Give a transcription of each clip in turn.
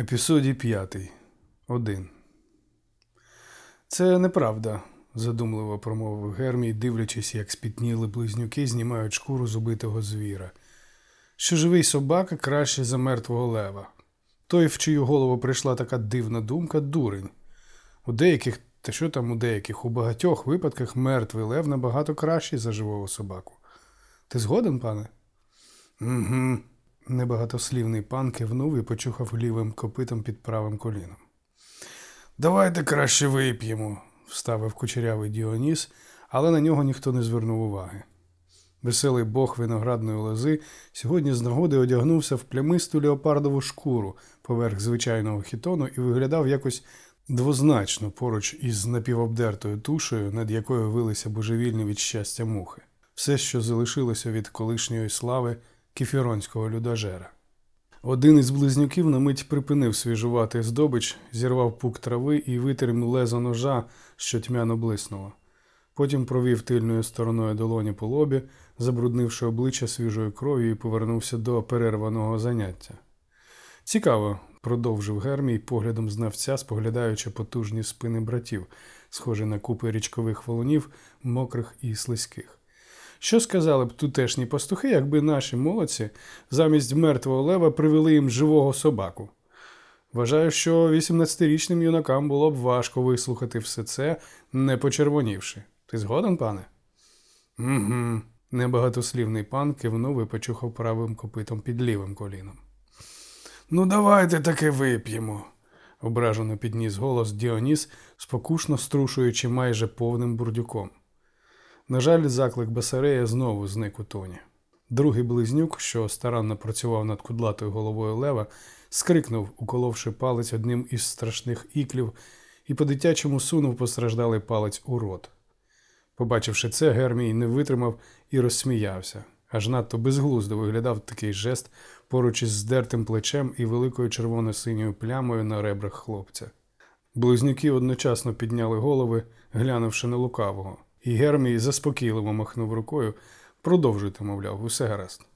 Епізоді п'ятий. Один. Це неправда, задумливо промовив Гермій, дивлячись, як спітніли близнюки знімають шкуру з убитого звіра. Що живий собака краще за мертвого лева. Той, в чию голову прийшла така дивна думка, дурень. У деяких, та що там у деяких, у багатьох випадках мертвий лев набагато кращий за живого собаку. Ти згоден, пане? Угу. Небагатослівний пан кивнув і почухав лівим копитом під правим коліном. Давайте краще вип'ємо, вставив кучерявий Діоніс, але на нього ніхто не звернув уваги. Веселий бог виноградної лози сьогодні з нагоди одягнувся в плямисту леопардову шкуру поверх звичайного хітону і виглядав якось двозначно поруч із напівобдертою тушею, над якою вилися божевільні від щастя мухи. Все, що залишилося від колишньої слави кефіронського людожера. Один із близнюків на мить припинив свіжувати здобич, зірвав пук трави і витер лезо ножа, що тьмяно блиснуло. Потім провів тильною стороною долоні по лобі, забруднивши обличчя свіжою кров'ю і повернувся до перерваного заняття. Цікаво, продовжив Гермій поглядом знавця, споглядаючи потужні спини братів, схожі на купи річкових волонів, мокрих і слизьких. Що сказали б тутешні пастухи, якби наші молодці замість мертвого лева привели їм живого собаку? Вважаю, що 18-річним юнакам було б важко вислухати все це, не почервонівши. Ти згоден, пане? Угу. Небагатослівний пан кивнув і почухав правим копитом під лівим коліном. Ну, давайте таки вип'ємо, ображено підніс голос Діоніс, спокушно струшуючи майже повним бурдюком. На жаль, заклик Басарея знову зник у тоні. Другий близнюк, що старанно працював над кудлатою головою лева, скрикнув, уколовши палець одним із страшних іклів, і по-дитячому сунув постраждалий палець у рот. Побачивши це, Гермій не витримав і розсміявся. Аж надто безглуздо виглядав такий жест поруч із здертим плечем і великою червоно-синьою плямою на ребрах хлопця. Близнюки одночасно підняли голови, глянувши на лукавого. І Гермій заспокійливо махнув рукою. Продовжуйте, мовляв, усе гаразд.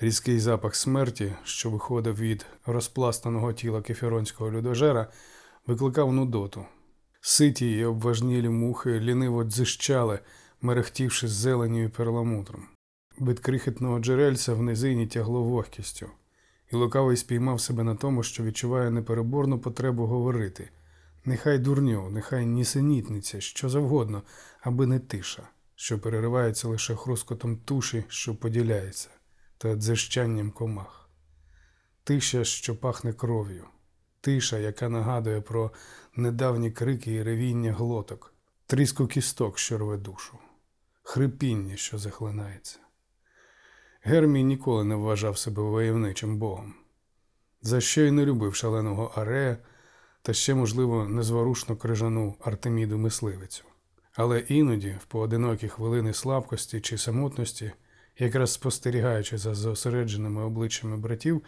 Різкий запах смерті, що виходив від розпластаного тіла кефіронського людожера, викликав нудоту. Ситі й обважнілі мухи ліниво дзищали, мерехтівши зеленію перламутром. Від крихітного джерельця в низині тягло вогкістю, і лукавий спіймав себе на тому, що відчуває непереборну потребу говорити. Нехай дурньо, нехай нісенітниця, що завгодно, аби не тиша, що переривається лише хрускотом туші, що поділяється, та дзищанням комах. Тиша, що пахне кров'ю, тиша, яка нагадує про недавні крики і ревіння глоток, тріску кісток, що рве душу, хрипіння, що захлинається. Гермій ніколи не вважав себе войовничим богом, за що й не любив шаленого Арея та ще, можливо, незворушно крижану Артеміду мисливицю. Але іноді, в поодинокі хвилини слабкості чи самотності, якраз спостерігаючи за зосередженими обличчями братів,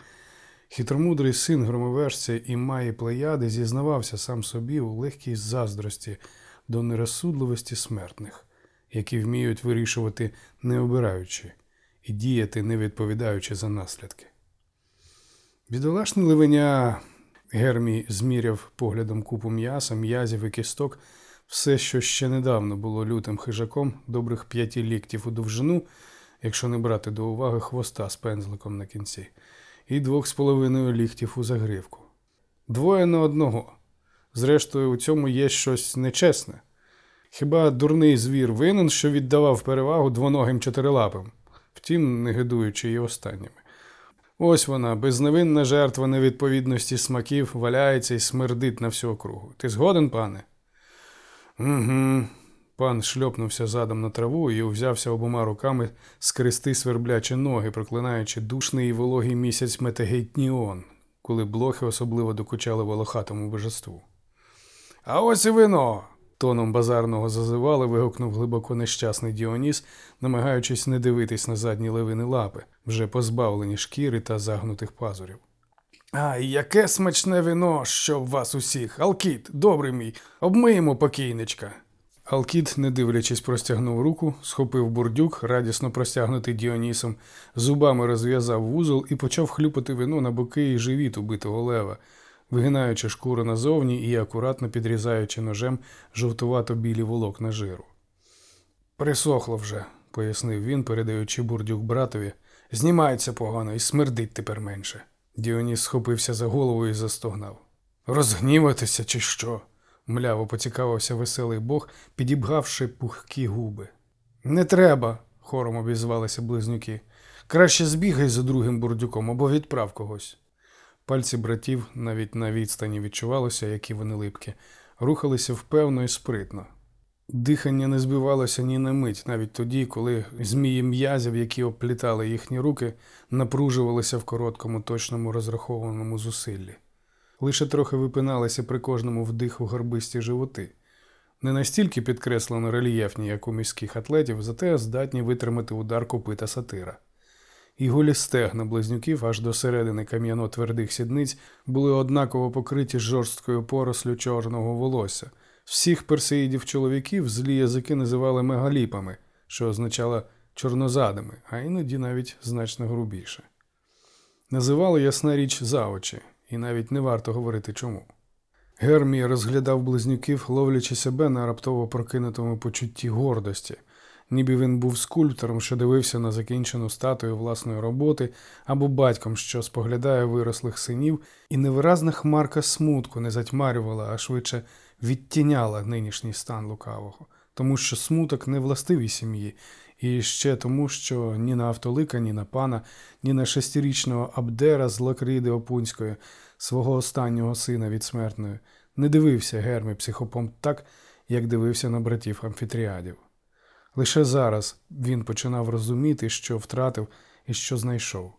хитромудрий син громовержця і Маї Плеяди зізнавався сам собі у легкій заздрості до нерозсудливості смертних, які вміють вирішувати не обираючи і діяти, не відповідаючи за наслідки. Бідолашне ливеня Гермій зміряв поглядом купу м'яса, м'язів і кісток, все, що ще недавно було лютим хижаком, добрих п'яті ліктів у довжину, якщо не брати до уваги хвоста з пензликом на кінці, і двох з половиною ліктів у загривку. Двоє на одного. Зрештою, у цьому є щось нечесне. Хіба дурний звір винен, що віддавав перевагу двоногим чотирилапим, втім, не гидуючи і останніми. Ось вона, безневинна жертва невідповідності смаків, валяється і смердить на всю округу. Ти згоден, пане? Угу. Пан шльопнувся задом на траву і узявся обома руками скрести сверблячі ноги, проклинаючи душний і вологий місяць метегейтніон, коли блохи особливо докучали волохатому божеству. А ось і вино тоном базарного зазивали, вигукнув глибоко нещасний Діоніс, намагаючись не дивитись на задні левини лапи, вже позбавлені шкіри та загнутих пазурів. Ай, яке смачне вино, що вас усіх, Алкіт, добрий мій, обмиємо покійничка. Алкід, не дивлячись, простягнув руку, схопив бурдюк, радісно простягнутий Діонісом, зубами розв'язав вузол і почав хлюпати вино на боки і живіт убитого лева, вигинаючи шкуру назовні і акуратно підрізаючи ножем жовтувато-білі волокна жиру. Присохло вже, пояснив він, передаючи бурдюк братові. Знімається погано і смердить тепер менше. Діоніс схопився за голову і застогнав. Розгніватися чи що? мляво поцікавився веселий бог, підібгавши пухкі губи. Не треба, хором обізвалися близнюки. Краще збігай за другим бурдюком або відправ когось. Пальці братів навіть на відстані відчувалося, які вони липкі, рухалися впевно і спритно. Дихання не збивалося ні на мить, навіть тоді, коли змії м'язів, які оплітали їхні руки, напружувалися в короткому, точному розрахованому зусиллі. Лише трохи випиналися при кожному вдиху горбисті животи. Не настільки підкреслено рельєфні, як у міських атлетів, зате здатні витримати удар копита сатира. І голі стегна близнюків аж до середини кам'яно-твердих сідниць були однаково покриті жорсткою порослю чорного волосся. Всіх персеїдів чоловіків злі язики називали мегаліпами, що означало чорнозадами, а іноді навіть значно грубіше. Називали ясна річ за очі, і навіть не варто говорити чому. Гермій розглядав близнюків, ловлячи себе на раптово прокинутому почутті гордості, ніби він був скульптором, що дивився на закінчену статую власної роботи, або батьком, що споглядає вирослих синів, і невиразна хмарка смутку не затьмарювала, а швидше відтіняла нинішній стан лукавого, тому що смуток не властивий сім'ї, і ще тому, що ні на автолика, ні на пана, ні на шестирічного Абдера з Лакриди Опунської, свого останнього сина від смертної, не дивився Гермі психопом так, як дивився на братів амфітріадів. Лише зараз він починав розуміти, що втратив і що знайшов.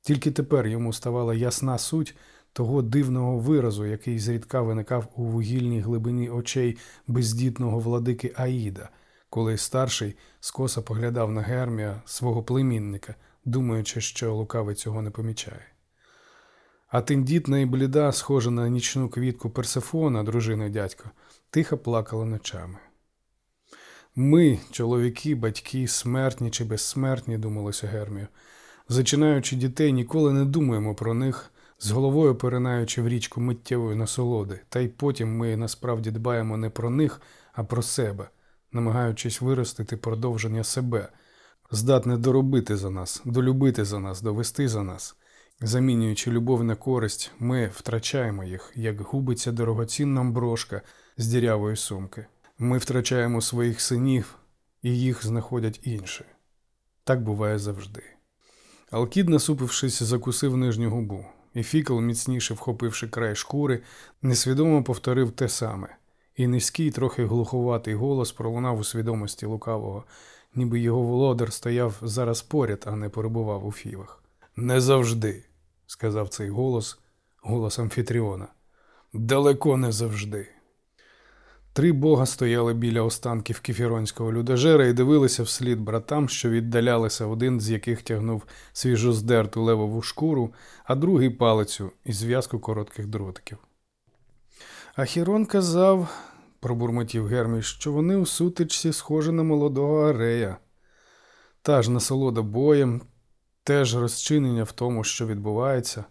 Тільки тепер йому ставала ясна суть того дивного виразу, який зрідка виникав у вугільній глибині очей бездітного владики Аїда, коли старший скоса поглядав на Гермія свого племінника, думаючи, що лукавий цього не помічає. А тендітна і бліда, схожа на нічну квітку Персефона, дружина дядька, тихо плакала ночами. Ми, чоловіки, батьки, смертні чи безсмертні, думалося Гермію, зачинаючи дітей, ніколи не думаємо про них, з головою перенаючи в річку миттєвої насолоди, та й потім ми насправді дбаємо не про них, а про себе, намагаючись виростити продовження себе, здатне доробити за нас, долюбити за нас, довести за нас. Замінюючи любов на користь, ми втрачаємо їх, як губиться дорогоцінна брошка з дірявої сумки. Ми втрачаємо своїх синів, і їх знаходять інші. Так буває завжди. Алкід, насупившись, закусив нижню губу, і Фікл, міцніше вхопивши край шкури, несвідомо повторив те саме, і низький, трохи глуховатий голос пролунав у свідомості лукавого, ніби його володар стояв зараз поряд, а не перебував у фівах. Не завжди, сказав цей голос, голос Амфітріона. Далеко не завжди. Три бога стояли біля останків кефіронського людожера і дивилися вслід братам, що віддалялися, один з яких тягнув свіжо здерту левову шкуру, а другий палицю і зв'язку коротких дротиків. А Хірон казав, пробурмотів Гермій, що вони у сутичці схожі на молодого арея. Та ж насолода боєм, теж розчинення в тому, що відбувається.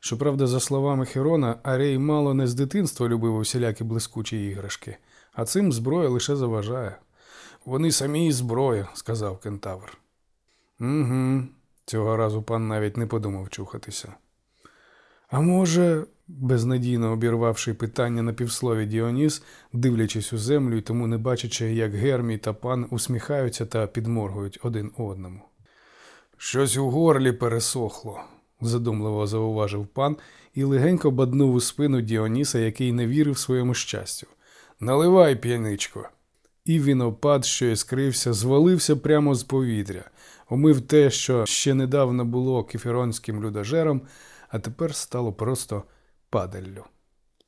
Щоправда, за словами Херона, Арей мало не з дитинства любив усілякі блискучі іграшки, а цим зброя лише заважає. Вони самі і зброя, сказав кентавр. Угу, цього разу пан навіть не подумав чухатися. А може, безнадійно обірвавши питання на півслові Діоніс, дивлячись у землю і тому не бачачи, як Гермій та пан усміхаються та підморгують один одному. Щось у горлі пересохло, задумливо зауважив пан і легенько баднув у спину Діоніса, який не вірив своєму щастю. Наливай, п'яничко. І вінопад, що іскрився, звалився прямо з повітря, умив те, що ще недавно було кефіронським людожером, а тепер стало просто падаллю.